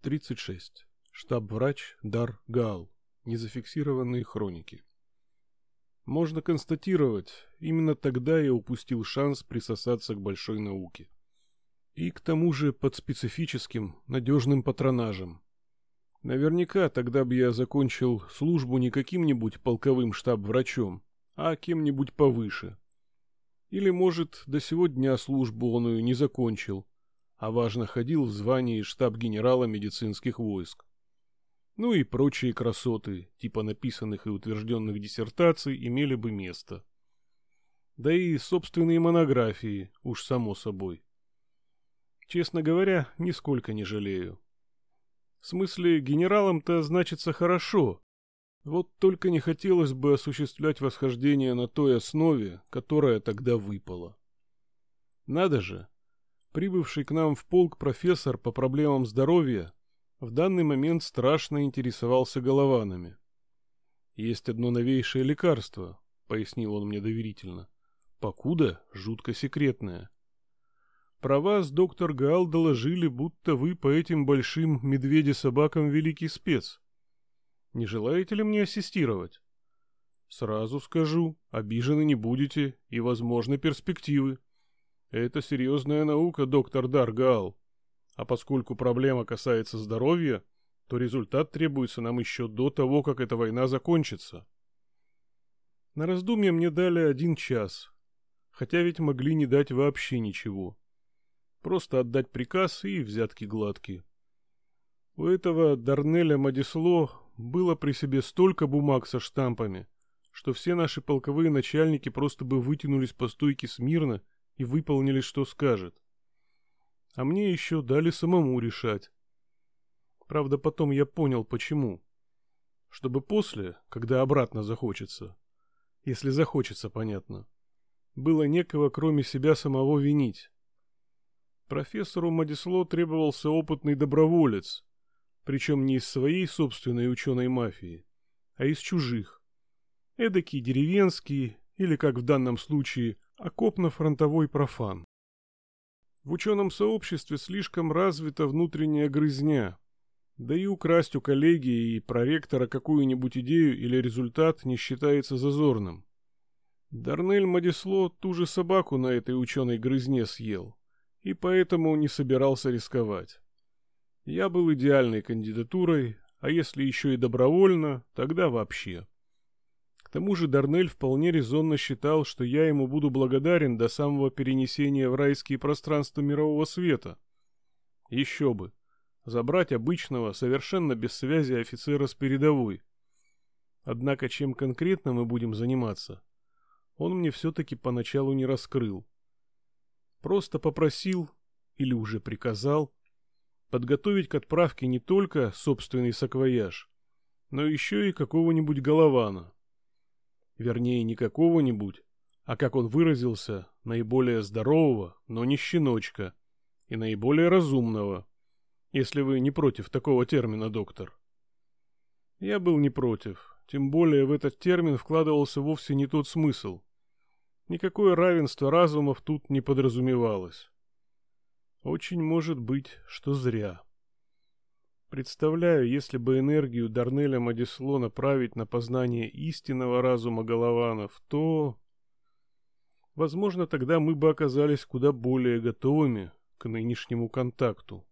36. Штаб-врач Дар Гал. Незафиксированные хроники. Можно констатировать, именно тогда я упустил шанс присосаться к большой науке. И к тому же под специфическим, надежным патронажем. Наверняка тогда бы я закончил службу не каким-нибудь полковым штаб-врачом, а кем-нибудь повыше. Или, может, до сегодня службу он ее не закончил, а важно ходил в звании штаб-генерала медицинских войск. Ну и прочие красоты, типа написанных и утвержденных диссертаций, имели бы место. Да и собственные монографии, уж само собой. Честно говоря, нисколько не жалею. В смысле, генералом-то значится хорошо. Вот только не хотелось бы осуществлять восхождение на той основе, которая тогда выпала. Надо же, прибывший к нам в полк профессор по проблемам здоровья в данный момент страшно интересовался голованами. «Есть одно новейшее лекарство», — пояснил он мне доверительно. «Покуда жутко секретное. Про вас, доктор Гал, доложили, будто вы по этим большим медведе-собакам великий спец. Не желаете ли мне ассистировать?» «Сразу скажу, обижены не будете, и возможны перспективы. Это серьезная наука, доктор Даргал. А поскольку проблема касается здоровья, то результат требуется нам еще до того, как эта война закончится. На раздумье мне дали один час, хотя ведь могли не дать вообще ничего. Просто отдать приказ и взятки гладкие. У этого Дарнеля Мадисло было при себе столько бумаг со штампами, что все наши полковые начальники просто бы вытянулись по стойке смирно и выполнили, что скажет а мне еще дали самому решать. Правда, потом я понял, почему. Чтобы после, когда обратно захочется, если захочется, понятно, было некого, кроме себя самого, винить. Профессору Мадисло требовался опытный доброволец, причем не из своей собственной ученой мафии, а из чужих. Эдакий деревенский, или, как в данном случае, окопно-фронтовой профан. В ученом сообществе слишком развита внутренняя грызня. Да и украсть у коллеги и проректора какую-нибудь идею или результат не считается зазорным. Дарнель Мадисло ту же собаку на этой ученой грызне съел, и поэтому не собирался рисковать. Я был идеальной кандидатурой, а если еще и добровольно, тогда вообще. К тому же Дарнель вполне резонно считал, что я ему буду благодарен до самого перенесения в райские пространства мирового света. Еще бы. Забрать обычного, совершенно без связи офицера с передовой. Однако чем конкретно мы будем заниматься, он мне все-таки поначалу не раскрыл. Просто попросил, или уже приказал, подготовить к отправке не только собственный саквояж, но еще и какого-нибудь голована. Вернее, не какого-нибудь, а, как он выразился, наиболее здорового, но не щеночка, и наиболее разумного, если вы не против такого термина, доктор. Я был не против, тем более в этот термин вкладывался вовсе не тот смысл. Никакое равенство разумов тут не подразумевалось. Очень может быть, что зря. Представляю, если бы энергию Дарнеля Мадисло направить на познание истинного разума Голованов, то... Возможно, тогда мы бы оказались куда более готовыми к нынешнему контакту.